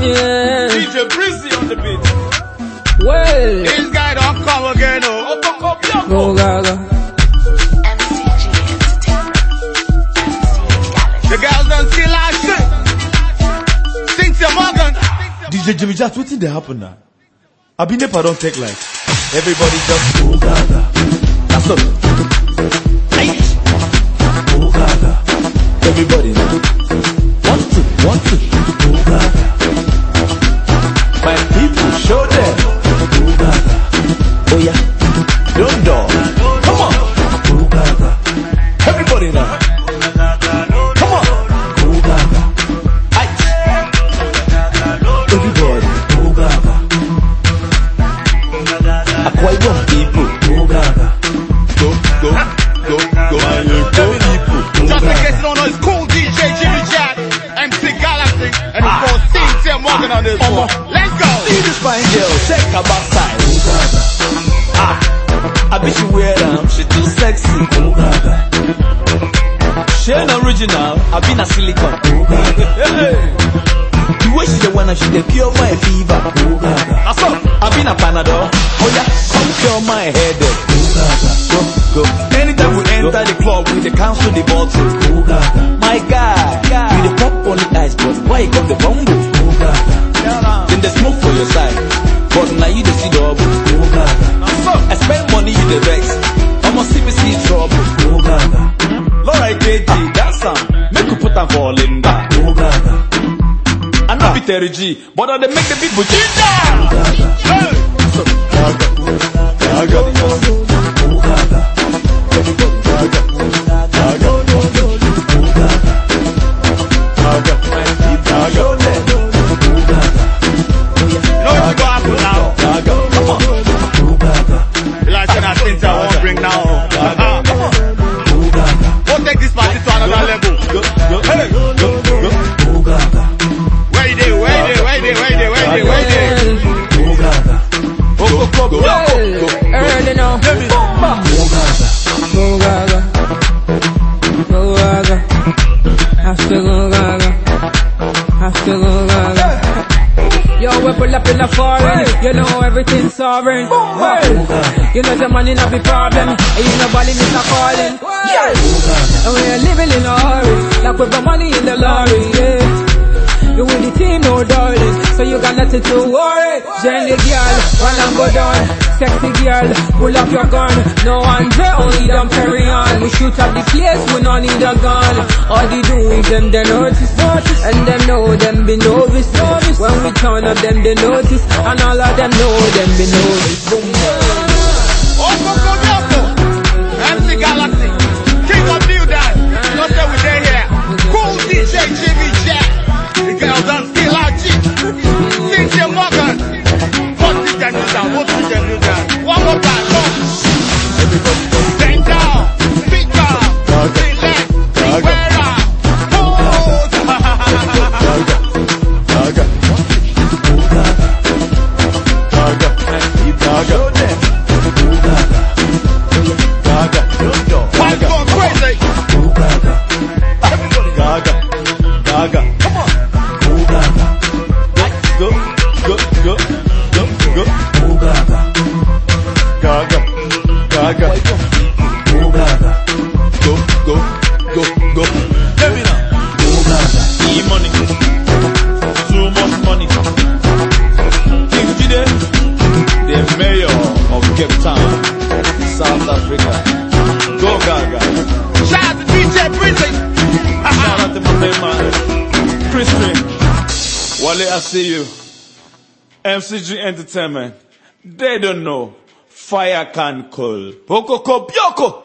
Yeah. DJ Breezy on the beat. Well, This guy don't come again, oh. Oh, oh, go gaga. DJ Jimmy Jatt, what did happen now? I've been never don't take life. Everybody just. That's all. Morgan on this one. Let's go. See this fine girl, check her backside. Ah, I bet she wear them, she too sexy. She ain't original, I been a gaga. The way she the one, she the cure my fever. That's all. I been a panadol. Oh yeah, come cure my headache. Go, go. Anytime we enter the club, we the cancel the bottle. See trouble. Go gaga. Laura that's some. Make you put am for Linda. Go gaga. I know be Terry G, but I dey make the people ginger. Hey. So, gaga. Gaga. To go gaga. Have to go gaga. Yo, we pull up in a foreign. You know everything's sovereign. You know the money not be problem. And you know Bali miss a calling. And we are living in a hurry. Like we got money in the lorry. Yeah. You with the team, no darling. So you got nothing to worry. Jelly girl, run and go down. Sexy girl, pull up your gun. No Andre, only them carry on. We shoot up the place, we no need a gun. All they do is them they notice, notice. And them know them be novice, novice. When we turn up, them they notice. And all of them know them be novice. Bend I see you. MCG Entertainment. They don't know. Fire can cool. Hokoko Bioko.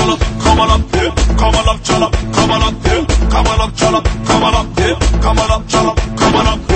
come on up here, come on up come on up here, come on up come on up here, come on up come on up.